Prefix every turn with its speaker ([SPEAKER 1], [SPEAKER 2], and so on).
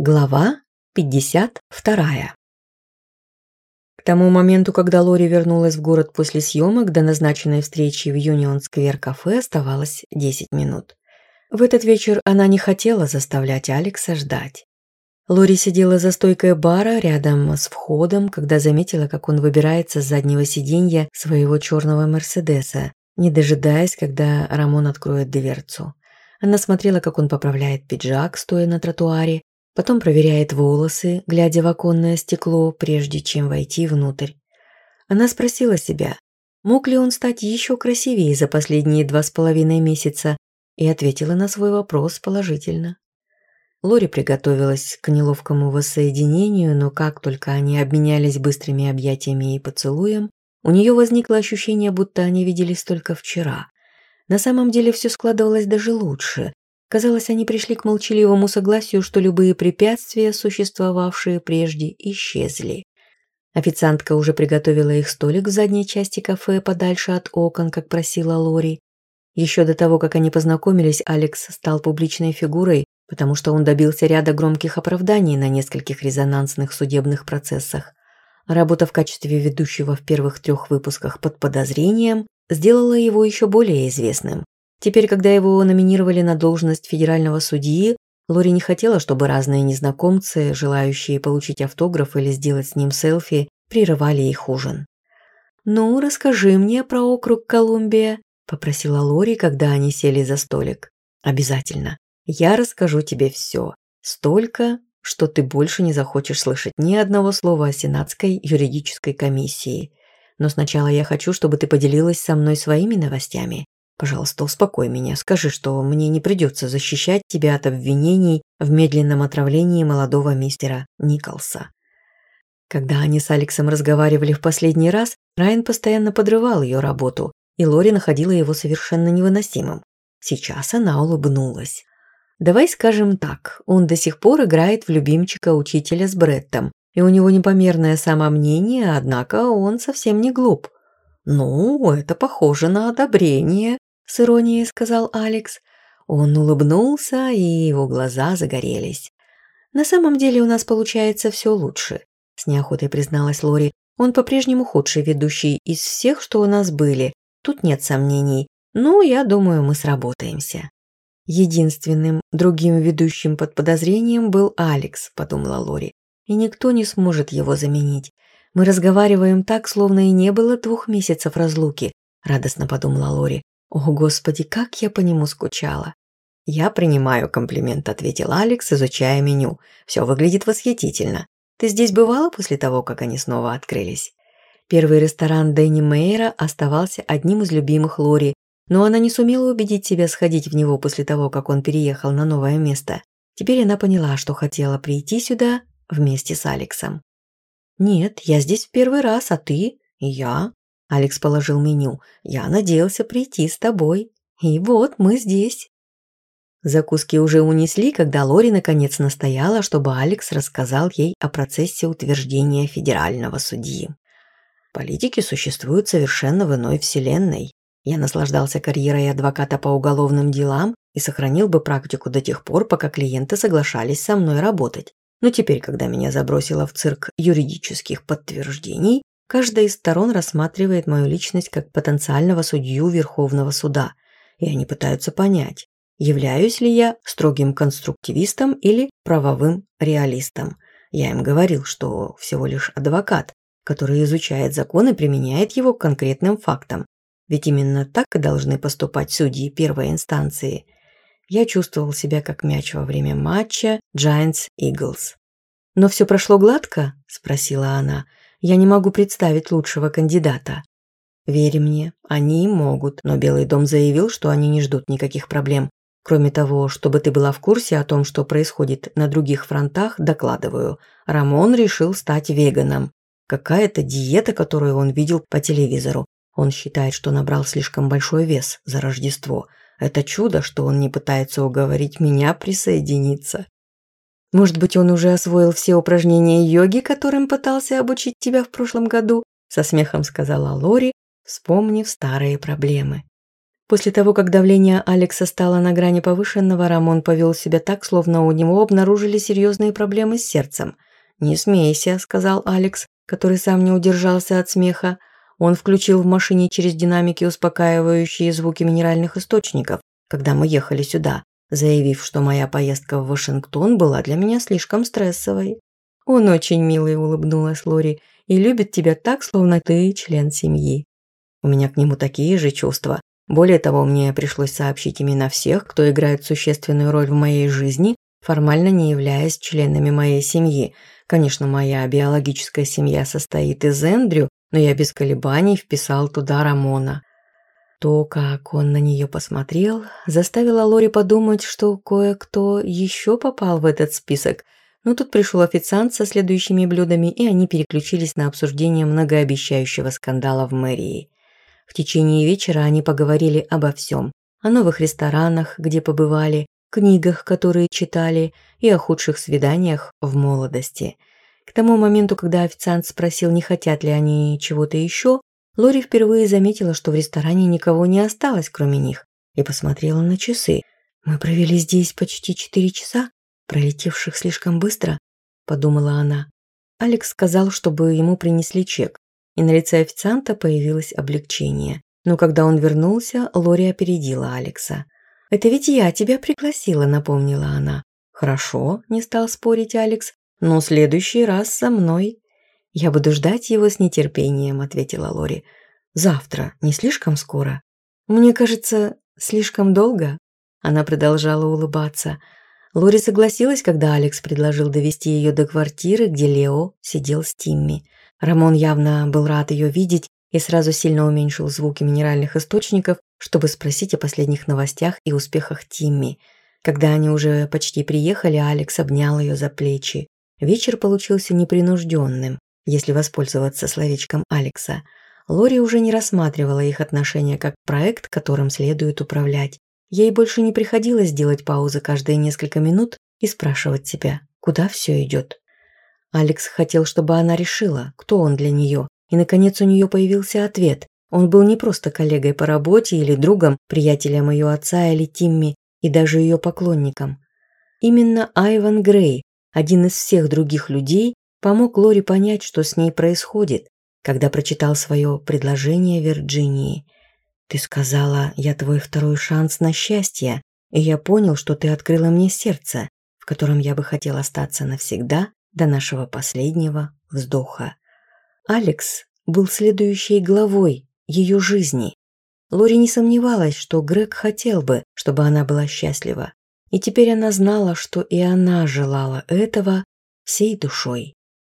[SPEAKER 1] Глава 52 К тому моменту, когда Лори вернулась в город после съемок, до назначенной встречи в Юнион-сквер-кафе оставалось 10 минут. В этот вечер она не хотела заставлять Алекса ждать. Лори сидела за стойкой бара рядом с входом, когда заметила, как он выбирается с заднего сиденья своего черного Мерседеса, не дожидаясь, когда Рамон откроет дверцу. Она смотрела, как он поправляет пиджак, стоя на тротуаре, потом проверяет волосы, глядя в оконное стекло, прежде чем войти внутрь. Она спросила себя, мог ли он стать еще красивее за последние два с половиной месяца, и ответила на свой вопрос положительно. Лори приготовилась к неловкому воссоединению, но как только они обменялись быстрыми объятиями и поцелуем, у нее возникло ощущение, будто они виделись только вчера. На самом деле все складывалось даже лучше, Казалось, они пришли к молчаливому согласию, что любые препятствия, существовавшие прежде, исчезли. Официантка уже приготовила их столик в задней части кафе, подальше от окон, как просила Лори. Еще до того, как они познакомились, Алекс стал публичной фигурой, потому что он добился ряда громких оправданий на нескольких резонансных судебных процессах. Работа в качестве ведущего в первых трех выпусках под подозрением сделала его еще более известным. Теперь, когда его номинировали на должность федерального судьи, Лори не хотела, чтобы разные незнакомцы, желающие получить автограф или сделать с ним селфи, прерывали их ужин. «Ну, расскажи мне про округ Колумбия», – попросила Лори, когда они сели за столик. «Обязательно. Я расскажу тебе все. Столько, что ты больше не захочешь слышать ни одного слова о Сенатской юридической комиссии. Но сначала я хочу, чтобы ты поделилась со мной своими новостями. Пожалуйста, успокой меня, скажи, что мне не придется защищать тебя от обвинений в медленном отравлении молодого мистера Николса. Когда они с Алексом разговаривали в последний раз, Райан постоянно подрывал ее работу, и Лори находила его совершенно невыносимым. Сейчас она улыбнулась. «Давай скажем так, он до сих пор играет в любимчика учителя с Бреттом, и у него непомерное самомнение, однако он совсем не глуп». «Ну, это похоже на одобрение», с иронией сказал Алекс. Он улыбнулся, и его глаза загорелись. «На самом деле у нас получается все лучше», – с неохотой призналась Лори. «Он по-прежнему худший ведущий из всех, что у нас были. Тут нет сомнений. Ну, я думаю, мы сработаемся». Единственным другим ведущим под подозрением был Алекс, подумала Лори. И никто не сможет его заменить. Мы разговариваем так, словно и не было двух месяцев разлуки, радостно подумала Лори. «О, Господи, как я по нему скучала!» «Я принимаю комплимент», — ответил Алекс, изучая меню. «Все выглядит восхитительно. Ты здесь бывала после того, как они снова открылись?» Первый ресторан Дэнни Мейера оставался одним из любимых Лори, но она не сумела убедить себя сходить в него после того, как он переехал на новое место. Теперь она поняла, что хотела прийти сюда вместе с Алексом. «Нет, я здесь в первый раз, а ты?» я?» Алекс положил меню. «Я надеялся прийти с тобой. И вот мы здесь». Закуски уже унесли, когда Лори наконец настояла, чтобы Алекс рассказал ей о процессе утверждения федерального судьи. Политики существуют совершенно в иной вселенной. Я наслаждался карьерой адвоката по уголовным делам и сохранил бы практику до тех пор, пока клиенты соглашались со мной работать. Но теперь, когда меня забросило в цирк юридических подтверждений, Каждая из сторон рассматривает мою личность как потенциального судью Верховного суда, и они пытаются понять, являюсь ли я строгим конструктивистом или правовым реалистом. Я им говорил, что всего лишь адвокат, который изучает закон и применяет его к конкретным фактам. Ведь именно так и должны поступать судьи первой инстанции. Я чувствовал себя как мяч во время матча Giants-Eagles. «Но все прошло гладко?» – спросила она – я не могу представить лучшего кандидата. Верь мне, они могут, но Белый дом заявил, что они не ждут никаких проблем. Кроме того, чтобы ты была в курсе о том, что происходит на других фронтах, докладываю. Рамон решил стать веганом. Какая-то диета, которую он видел по телевизору. Он считает, что набрал слишком большой вес за Рождество. Это чудо, что он не пытается уговорить меня присоединиться. Может быть, он уже освоил все упражнения йоги, которым пытался обучить тебя в прошлом году?» Со смехом сказала Лори, вспомнив старые проблемы. После того, как давление Алекса стало на грани повышенного, Рамон повел себя так, словно у него обнаружили серьезные проблемы с сердцем. «Не смейся», – сказал Алекс, который сам не удержался от смеха. Он включил в машине через динамики успокаивающие звуки минеральных источников, когда мы ехали сюда. Заявив, что моя поездка в Вашингтон была для меня слишком стрессовой. «Он очень милый», – улыбнулась Лори, – «и любит тебя так, словно ты член семьи». У меня к нему такие же чувства. Более того, мне пришлось сообщить имена всех, кто играет существенную роль в моей жизни, формально не являясь членами моей семьи. Конечно, моя биологическая семья состоит из Эндрю, но я без колебаний вписал туда Рамона. То, как он на нее посмотрел, заставило Лори подумать, что кое-кто еще попал в этот список. Но тут пришел официант со следующими блюдами, и они переключились на обсуждение многообещающего скандала в мэрии. В течение вечера они поговорили обо всем. О новых ресторанах, где побывали, книгах, которые читали, и о худших свиданиях в молодости. К тому моменту, когда официант спросил, не хотят ли они чего-то еще, Лори впервые заметила, что в ресторане никого не осталось, кроме них, и посмотрела на часы. «Мы провели здесь почти четыре часа, пролетевших слишком быстро», – подумала она. Алекс сказал, чтобы ему принесли чек, и на лице официанта появилось облегчение. Но когда он вернулся, Лори опередила Алекса. «Это ведь я тебя пригласила», – напомнила она. «Хорошо», – не стал спорить Алекс, – «но следующий раз со мной». «Я буду ждать его с нетерпением», — ответила Лори. «Завтра, не слишком скоро?» «Мне кажется, слишком долго?» Она продолжала улыбаться. Лори согласилась, когда Алекс предложил довести ее до квартиры, где Лео сидел с Тимми. Рамон явно был рад ее видеть и сразу сильно уменьшил звуки минеральных источников, чтобы спросить о последних новостях и успехах Тимми. Когда они уже почти приехали, Алекс обнял ее за плечи. Вечер получился непринужденным, если воспользоваться словечком Алекса, Лори уже не рассматривала их отношения как проект, которым следует управлять. Ей больше не приходилось делать паузы каждые несколько минут и спрашивать себя, куда все идет. Алекс хотел, чтобы она решила, кто он для нее, и, наконец, у нее появился ответ. Он был не просто коллегой по работе или другом, приятелем ее отца или Тимми, и даже ее поклонником. Именно Айван Грей, один из всех других людей, помог Лори понять, что с ней происходит, когда прочитал свое предложение Вирджинии. «Ты сказала, я твой второй шанс на счастье, и я понял, что ты открыла мне сердце, в котором я бы хотел остаться навсегда до нашего последнего вздоха». Алекс был следующей главой ее жизни. Лори не сомневалась, что Грег хотел бы, чтобы она была счастлива. И теперь она знала, что и она желала этого всей душой.